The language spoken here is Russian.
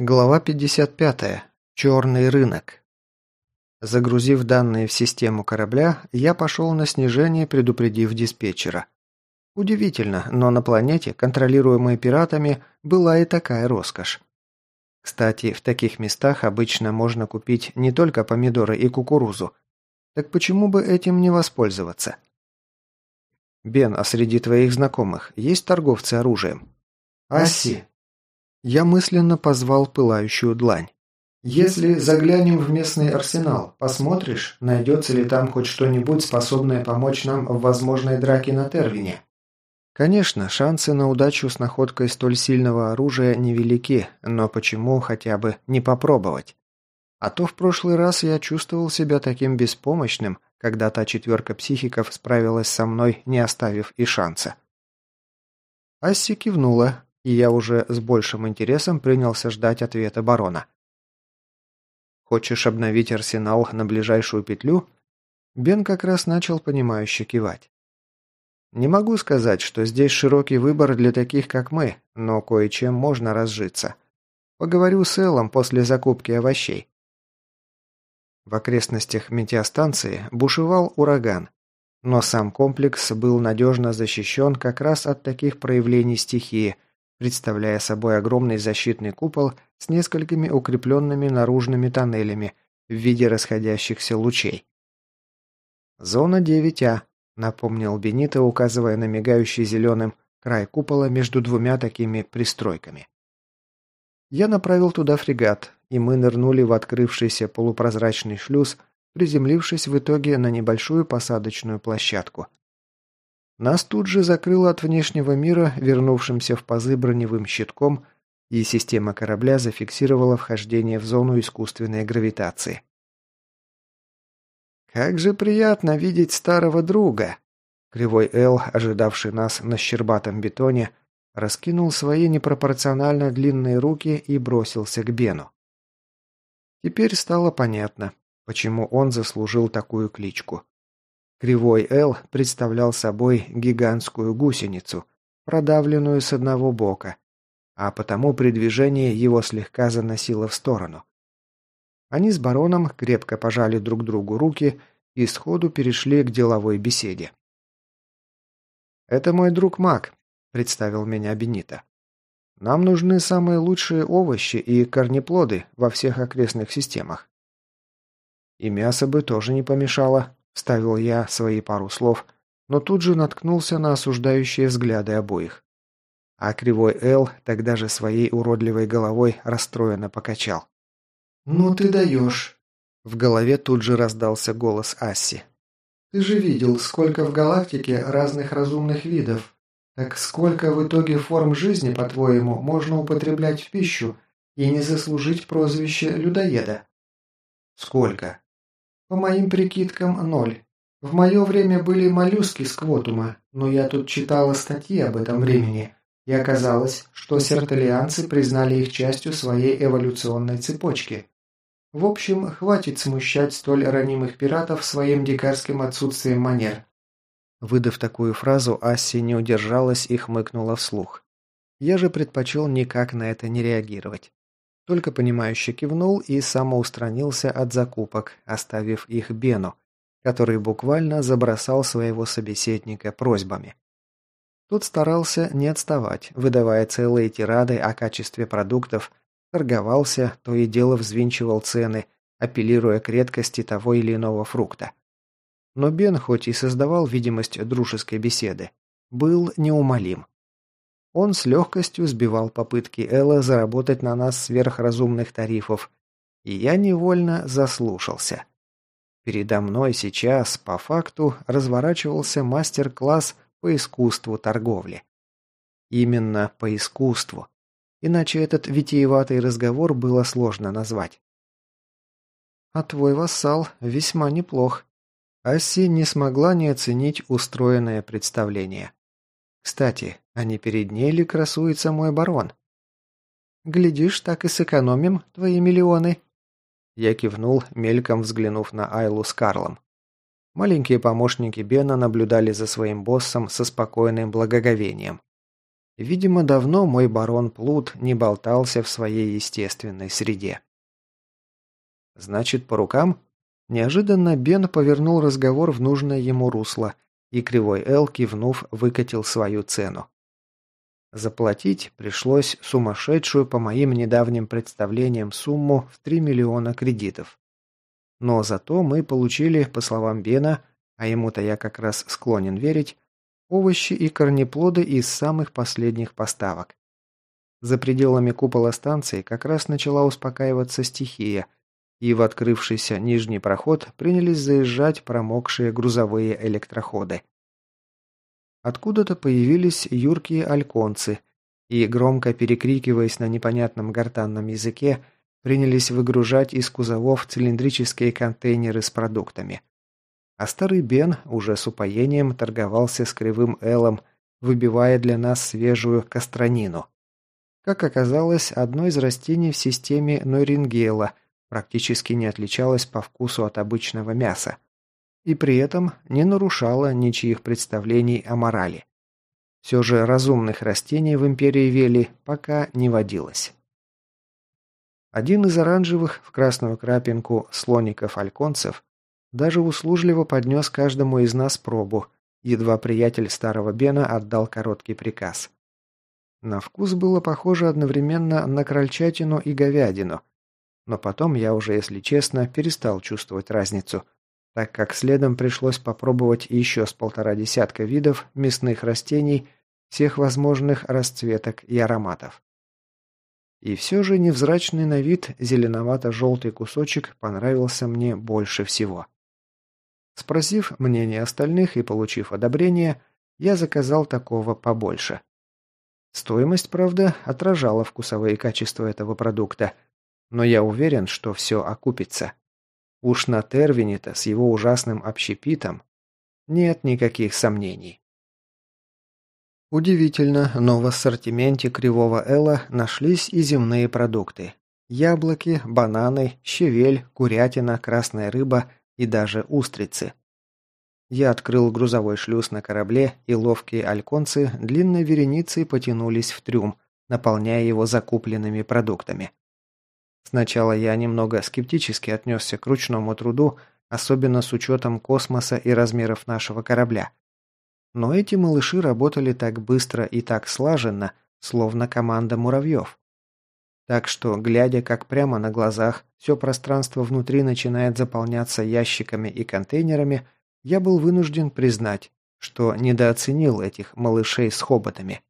Глава 55. Черный рынок. Загрузив данные в систему корабля, я пошел на снижение, предупредив диспетчера. Удивительно, но на планете, контролируемой пиратами, была и такая роскошь. Кстати, в таких местах обычно можно купить не только помидоры и кукурузу. Так почему бы этим не воспользоваться? Бен, а среди твоих знакомых есть торговцы оружием? Аси, я мысленно позвал пылающую длань. «Если заглянем в местный арсенал, посмотришь, найдется ли там хоть что-нибудь, способное помочь нам в возможной драке на Тервине?» Конечно, шансы на удачу с находкой столь сильного оружия невелики, но почему хотя бы не попробовать? А то в прошлый раз я чувствовал себя таким беспомощным, когда та четверка психиков справилась со мной, не оставив и шанса. Асси кивнула, и я уже с большим интересом принялся ждать ответа барона. «Хочешь обновить арсенал на ближайшую петлю?» Бен как раз начал понимающе кивать. «Не могу сказать, что здесь широкий выбор для таких, как мы, но кое-чем можно разжиться. Поговорю с Эллом после закупки овощей». В окрестностях метеостанции бушевал ураган, но сам комплекс был надежно защищен как раз от таких проявлений стихии – представляя собой огромный защитный купол с несколькими укрепленными наружными тоннелями в виде расходящихся лучей. «Зона 9А», — напомнил Бенито, указывая на мигающий зеленым край купола между двумя такими пристройками. Я направил туда фрегат, и мы нырнули в открывшийся полупрозрачный шлюз, приземлившись в итоге на небольшую посадочную площадку. Нас тут же закрыло от внешнего мира, вернувшимся в пазы броневым щитком, и система корабля зафиксировала вхождение в зону искусственной гравитации. «Как же приятно видеть старого друга!» Кривой Эл, ожидавший нас на щербатом бетоне, раскинул свои непропорционально длинные руки и бросился к Бену. Теперь стало понятно, почему он заслужил такую кличку. Кривой «Л» представлял собой гигантскую гусеницу, продавленную с одного бока, а потому при движении его слегка заносило в сторону. Они с бароном крепко пожали друг другу руки и сходу перешли к деловой беседе. «Это мой друг Мак», — представил меня Бенита. «Нам нужны самые лучшие овощи и корнеплоды во всех окрестных системах. И мясо бы тоже не помешало», Ставил я свои пару слов, но тут же наткнулся на осуждающие взгляды обоих. А кривой Эл тогда же своей уродливой головой расстроенно покачал. «Ну ты даешь!» В голове тут же раздался голос Асси. «Ты же видел, сколько в галактике разных разумных видов. Так сколько в итоге форм жизни, по-твоему, можно употреблять в пищу и не заслужить прозвище людоеда?» «Сколько?» По моим прикидкам, ноль. В мое время были моллюски с квотума, но я тут читала статьи об этом времени, и оказалось, что сертолианцы признали их частью своей эволюционной цепочки. В общем, хватит смущать столь ранимых пиратов своим дикарским отсутствием манер. Выдав такую фразу, Асси не удержалась и хмыкнула вслух. Я же предпочел никак на это не реагировать. Только понимающе кивнул и самоустранился от закупок, оставив их Бену, который буквально забросал своего собеседника просьбами. Тот старался не отставать, выдавая целые тирады о качестве продуктов, торговался, то и дело взвинчивал цены, апеллируя к редкости того или иного фрукта. Но Бен, хоть и создавал видимость дружеской беседы, был неумолим. Он с легкостью сбивал попытки Элла заработать на нас сверхразумных тарифов, и я невольно заслушался. Передо мной сейчас, по факту, разворачивался мастер-класс по искусству торговли. Именно по искусству. Иначе этот витиеватый разговор было сложно назвать. «А твой вассал весьма неплох». Асси не смогла не оценить устроенное представление. Кстати, а не перед ней ли красуется мой барон? Глядишь, так и сэкономим твои миллионы. Я кивнул, мельком взглянув на Айлу с Карлом. Маленькие помощники Бена наблюдали за своим боссом со спокойным благоговением. Видимо, давно мой барон Плут не болтался в своей естественной среде. «Значит, по рукам?» Неожиданно Бен повернул разговор в нужное ему русло, и Кривой Эл, кивнув, выкатил свою цену. Заплатить пришлось сумасшедшую по моим недавним представлениям сумму в 3 миллиона кредитов. Но зато мы получили, по словам Бена, а ему-то я как раз склонен верить, овощи и корнеплоды из самых последних поставок. За пределами купола станции как раз начала успокаиваться стихия – и в открывшийся нижний проход принялись заезжать промокшие грузовые электроходы. Откуда-то появились юркие альконцы и, громко перекрикиваясь на непонятном гортанном языке, принялись выгружать из кузовов цилиндрические контейнеры с продуктами. А старый Бен уже с упоением торговался с кривым Элом, выбивая для нас свежую кастронину. Как оказалось, одно из растений в системе Нойрингела – практически не отличалась по вкусу от обычного мяса и при этом не нарушала ничьих представлений о морали. Все же разумных растений в империи Вели пока не водилось. Один из оранжевых в красную крапинку слоников-альконцев даже услужливо поднес каждому из нас пробу, едва приятель старого Бена отдал короткий приказ. На вкус было похоже одновременно на крольчатину и говядину, но потом я уже, если честно, перестал чувствовать разницу, так как следом пришлось попробовать еще с полтора десятка видов мясных растений всех возможных расцветок и ароматов. И все же невзрачный на вид зеленовато-желтый кусочек понравился мне больше всего. Спросив мнение остальных и получив одобрение, я заказал такого побольше. Стоимость, правда, отражала вкусовые качества этого продукта – но я уверен, что все окупится. Уж на Тервине-то с его ужасным общепитом нет никаких сомнений. Удивительно, но в ассортименте Кривого Эла нашлись и земные продукты. Яблоки, бананы, щавель, курятина, красная рыба и даже устрицы. Я открыл грузовой шлюз на корабле, и ловкие альконцы длинной вереницей потянулись в трюм, наполняя его закупленными продуктами. Сначала я немного скептически отнесся к ручному труду, особенно с учетом космоса и размеров нашего корабля. Но эти малыши работали так быстро и так слаженно, словно команда муравьев. Так что, глядя, как прямо на глазах все пространство внутри начинает заполняться ящиками и контейнерами, я был вынужден признать, что недооценил этих малышей с хоботами.